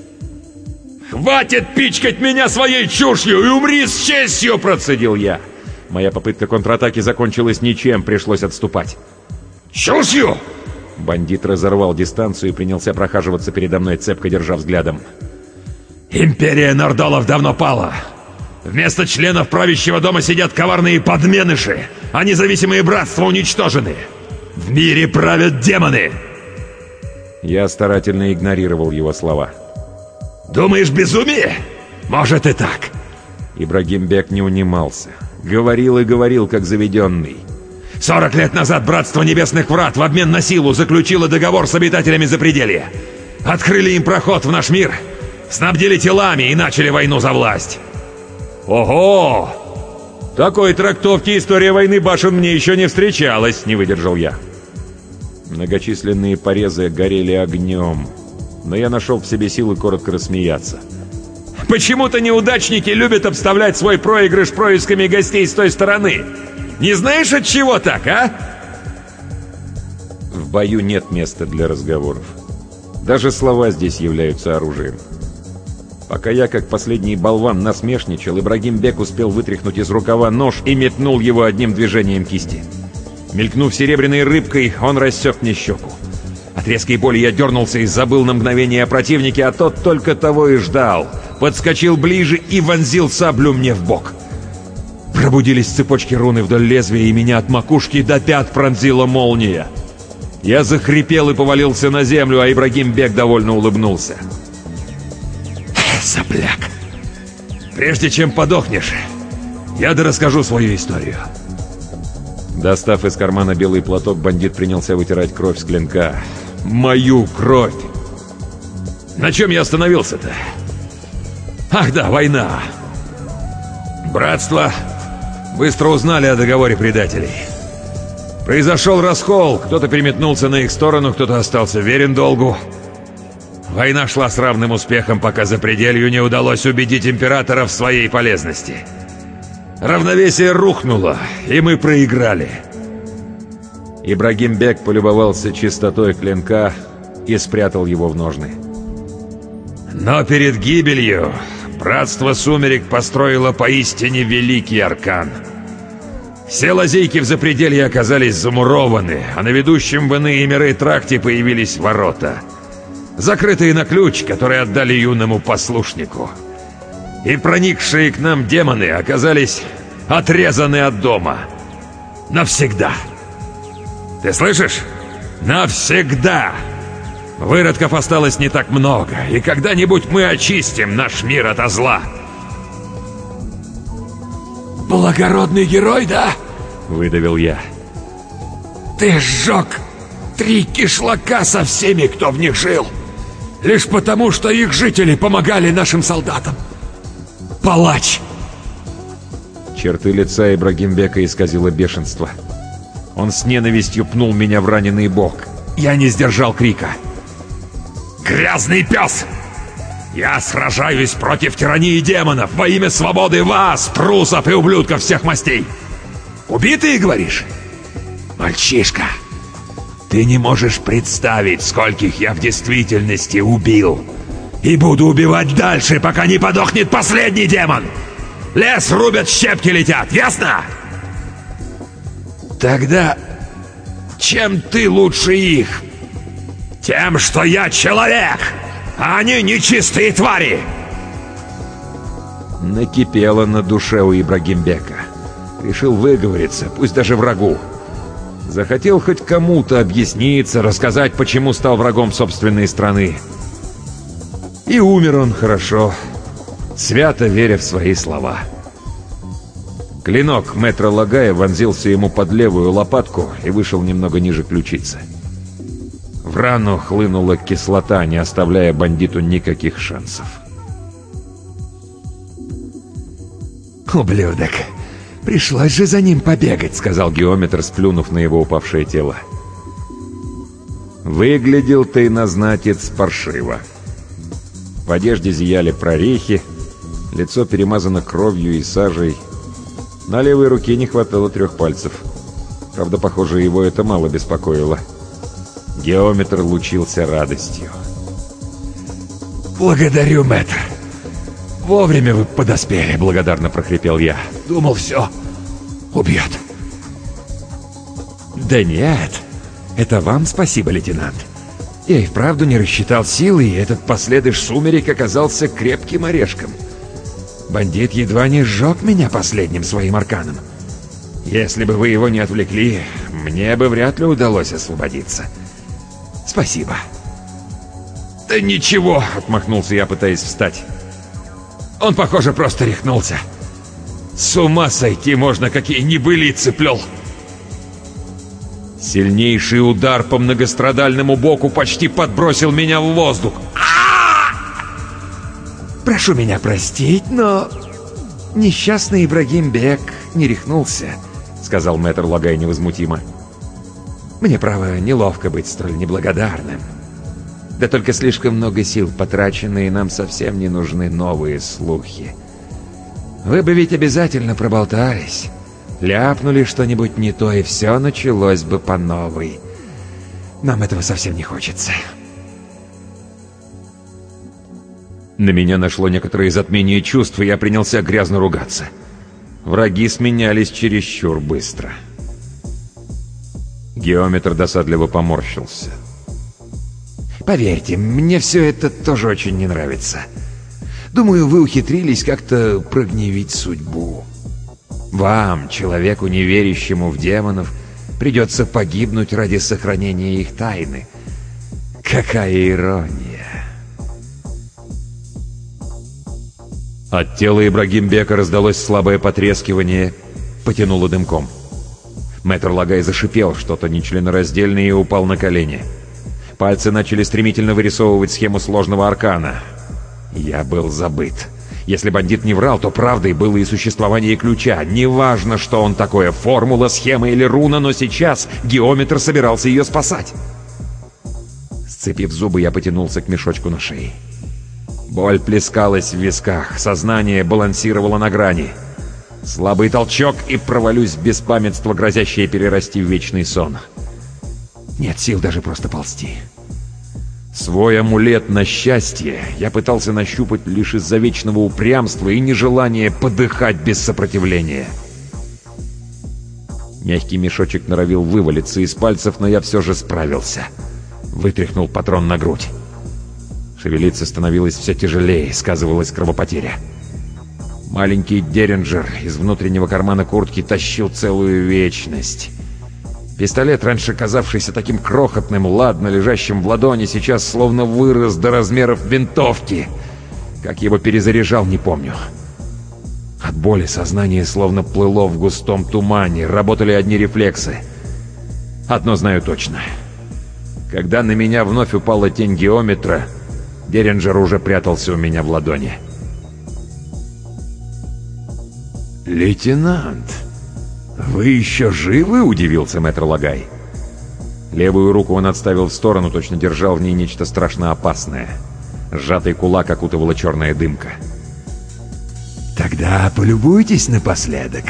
«Хватит пичкать меня своей чушью и умри с честью!» – процедил я. Моя попытка контратаки закончилась ничем, пришлось отступать. «Чушью!» Бандит разорвал дистанцию и принялся прохаживаться передо мной, цепко держа взглядом. «Империя Нордолов давно пала. Вместо членов правящего дома сидят коварные подменыши, а независимые братства уничтожены. В мире правят демоны!» Я старательно игнорировал его слова. Думаешь, безумие? Может и так. Ибрагим Бек не унимался. Говорил и говорил, как заведенный. «Сорок лет назад Братство Небесных Врат в обмен на силу заключило договор с обитателями Запределья. Открыли им проход в наш мир, снабдили телами и начали войну за власть». «Ого! Такой трактовки история войны башен мне еще не встречалась», — не выдержал я. Многочисленные порезы горели огнем, но я нашел в себе силы коротко рассмеяться. «Почему-то неудачники любят обставлять свой проигрыш происками гостей с той стороны. Не знаешь, от чего так, а?» В бою нет места для разговоров. Даже слова здесь являются оружием. Пока я, как последний болван, насмешничал, Ибрагим Бек успел вытряхнуть из рукава нож и метнул его одним движением кисти. Мелькнув серебряной рыбкой, он рассек мне щеку. От резкой боли я дернулся и забыл на мгновение о противнике, а тот только того и ждал. Подскочил ближе и вонзил саблю мне в бок. Пробудились цепочки руны вдоль лезвия, и меня от макушки до пят пронзила молния. Я захрипел и повалился на землю, а Ибрагим Бек довольно улыбнулся. «Сопляк! Прежде чем подохнешь, я да расскажу свою историю». Достав из кармана белый платок, бандит принялся вытирать кровь с клинка. Мою кровь! На чем я остановился-то? Ах да, война. Братство быстро узнали о договоре предателей. Произошел раскол, кто-то переметнулся на их сторону, кто-то остался верен долгу. Война шла с равным успехом, пока за пределью не удалось убедить императора в своей полезности. Равновесие рухнуло, и мы проиграли. Ибрагим Бек полюбовался чистотой клинка и спрятал его в ножны. Но перед гибелью Братство Сумерек построило поистине великий аркан. Все лазейки в запределье оказались замурованы, а на ведущем в иные миры тракте появились ворота. Закрытые на ключ, которые отдали юному послушнику и проникшие к нам демоны оказались отрезаны от дома. Навсегда. Ты слышишь? Навсегда! Выродков осталось не так много, и когда-нибудь мы очистим наш мир от зла. «Благородный герой, да?» — выдавил я. «Ты сжег три кишлака со всеми, кто в них жил, лишь потому, что их жители помогали нашим солдатам палач!» Черты лица Ибрагимбека исказило бешенство. Он с ненавистью пнул меня в раненый бок. Я не сдержал крика. «Грязный пес! Я сражаюсь против тирании демонов во имя свободы вас, трусов и ублюдков всех мастей! Убитые, говоришь? Мальчишка, ты не можешь представить, скольких я в действительности убил!» И буду убивать дальше, пока не подохнет последний демон! Лес рубят, щепки летят, ясно? Тогда чем ты лучше их? Тем, что я человек, а они нечистые твари! Накипело на душе у Ибрагимбека. Решил выговориться, пусть даже врагу. Захотел хоть кому-то объясниться, рассказать, почему стал врагом собственной страны. И умер он хорошо, свято веря в свои слова. Клинок мэтра Лагая вонзился ему под левую лопатку и вышел немного ниже ключицы. В рану хлынула кислота, не оставляя бандиту никаких шансов. «Ублюдок! Пришлось же за ним побегать!» — сказал геометр, сплюнув на его упавшее тело. «Выглядел ты, назнатец, паршиво!» В одежде зияли прорехи, лицо перемазано кровью и сажей. На левой руке не хватало трех пальцев. Правда, похоже, его это мало беспокоило. Геометр лучился радостью. «Благодарю, мэтр. Вовремя вы подоспели», — благодарно прохрипел я. «Думал, все. Убьет». «Да нет. Это вам спасибо, лейтенант. Я и вправду не рассчитал силы, и этот последыш сумерек оказался крепким орешком. Бандит едва не сжег меня последним своим арканом. Если бы вы его не отвлекли, мне бы вряд ли удалось освободиться. Спасибо. «Да ничего!» — отмахнулся я, пытаясь встать. «Он, похоже, просто рехнулся. С ума сойти можно, какие небылицы плел! Сильнейший удар по многострадальному боку почти подбросил меня в воздух. Прошу меня простить, но несчастный Ибрагим Бек не рехнулся, сказал мэтр Лагай невозмутимо. Мне, право, неловко быть столь неблагодарным. Да только слишком много сил потрачено, и нам совсем не нужны новые слухи. Вы бы ведь обязательно проболтались. Ляпнули что-нибудь не то, и все началось бы по новой. Нам этого совсем не хочется. На меня нашло некоторое затмение чувств, и я принялся грязно ругаться. Враги сменялись чересчур быстро. Геометр досадливо поморщился. «Поверьте, мне все это тоже очень не нравится. Думаю, вы ухитрились как-то прогневить судьбу. Вам, человеку, не верящему в демонов, придется погибнуть ради сохранения их тайны. Какая ирония!» От тела Ибрагимбека раздалось слабое потрескивание, потянуло дымком. Мэтр Лагай зашипел что-то нечленораздельное и упал на колени. Пальцы начали стремительно вырисовывать схему сложного аркана. Я был забыт. Если бандит не врал, то правдой было и существование ключа. Неважно, что он такое, формула, схема или руна, но сейчас геометр собирался ее спасать. Сцепив зубы, я потянулся к мешочку на шее. Боль плескалась в висках, сознание балансировало на грани. Слабый толчок и провалюсь в беспамятство, грозящее перерасти в вечный сон. Нет сил даже просто ползти. Свой амулет на счастье я пытался нащупать лишь из-за вечного упрямства и нежелания подыхать без сопротивления. Мягкий мешочек норовил вывалиться из пальцев, но я все же справился. Вытряхнул патрон на грудь. Шевелиться становилось все тяжелее, сказывалась кровопотеря. Маленький Деринджер из внутреннего кармана куртки тащил целую вечность. Пистолет, раньше казавшийся таким крохотным, ладно лежащим в ладони, сейчас словно вырос до размеров винтовки. Как его перезаряжал, не помню. От боли сознание словно плыло в густом тумане, работали одни рефлексы. Одно знаю точно. Когда на меня вновь упала тень геометра, Деринджер уже прятался у меня в ладони. «Лейтенант, вы еще живы?» — удивился мэтр Лагай. Левую руку он отставил в сторону, точно держал в ней нечто страшно опасное. Сжатый кулак окутывала черная дымка. «Тогда полюбуйтесь напоследок.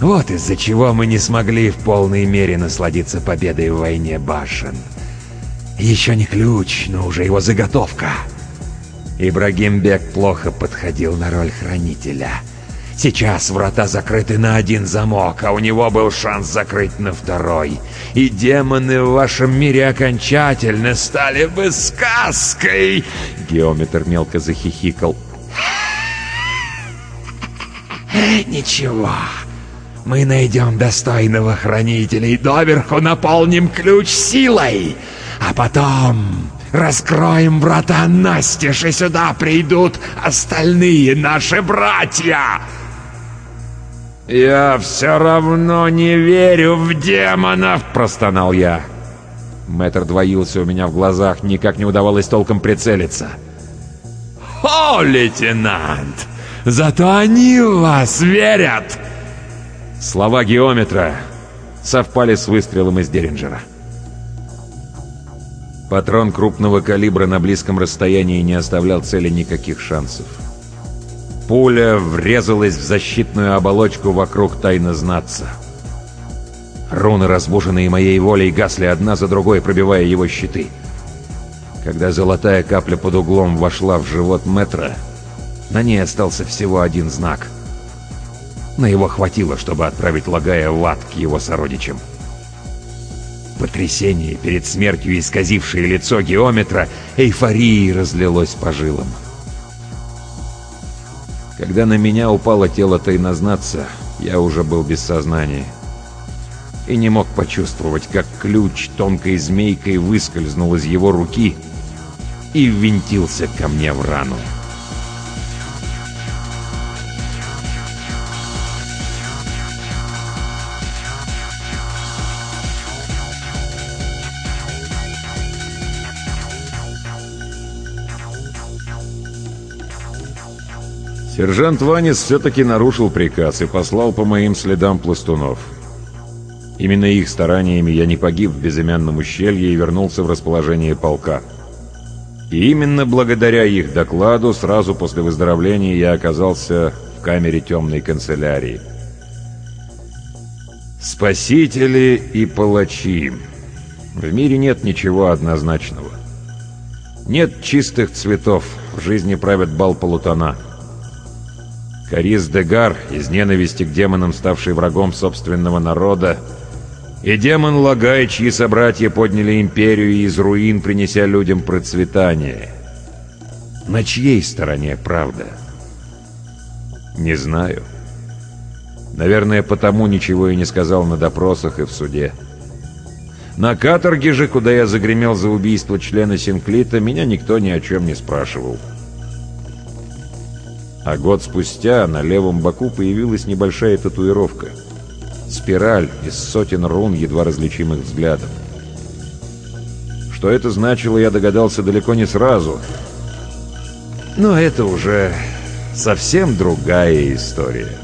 Вот из-за чего мы не смогли в полной мере насладиться победой в войне башен». Еще не ключ, но уже его заготовка. Ибрагим Бек плохо подходил на роль хранителя. Сейчас врата закрыты на один замок, а у него был шанс закрыть на второй. И демоны в вашем мире окончательно стали бы сказкой. Геометр мелко захихикал. Ничего, мы найдем достойного хранителя и доверху наполним ключ силой. А потом раскроем врата настежь, и сюда придут остальные наши братья!» «Я все равно не верю в демонов!» — простонал я. Мэтр двоился у меня в глазах, никак не удавалось толком прицелиться. «О, лейтенант! Зато они в вас верят!» Слова геометра совпали с выстрелом из Деринджера. Патрон крупного калибра на близком расстоянии не оставлял цели никаких шансов. Пуля врезалась в защитную оболочку вокруг тайнознатца. Руны, разбуженные моей волей, гасли одна за другой, пробивая его щиты. Когда золотая капля под углом вошла в живот метра, на ней остался всего один знак. Но его хватило, чтобы отправить Лагая в ад к его сородичам. Потрясение перед смертью, исказившее лицо геометра, эйфории разлилось по жилам. Когда на меня упало тело тайнознаться, я уже был без сознания. И не мог почувствовать, как ключ тонкой змейкой выскользнул из его руки и ввинтился ко мне в рану. Сержант Ванис все-таки нарушил приказ и послал по моим следам пластунов. Именно их стараниями я не погиб в безымянном ущелье и вернулся в расположение полка. И именно благодаря их докладу сразу после выздоровления я оказался в камере темной канцелярии. Спасители и палачи. В мире нет ничего однозначного. Нет чистых цветов, в жизни правят бал полутона. Карис Дегар, из ненависти к демонам, ставший врагом собственного народа, и демон Лагай, чьи собратья подняли империю из руин, принеся людям процветание. На чьей стороне правда? Не знаю. Наверное, потому ничего и не сказал на допросах и в суде. На каторге же, куда я загремел за убийство члена Синклита, меня никто ни о чем не спрашивал. А год спустя на левом боку появилась небольшая татуировка. Спираль из сотен рун, едва различимых взглядом. Что это значило, я догадался далеко не сразу. Но это уже совсем другая история.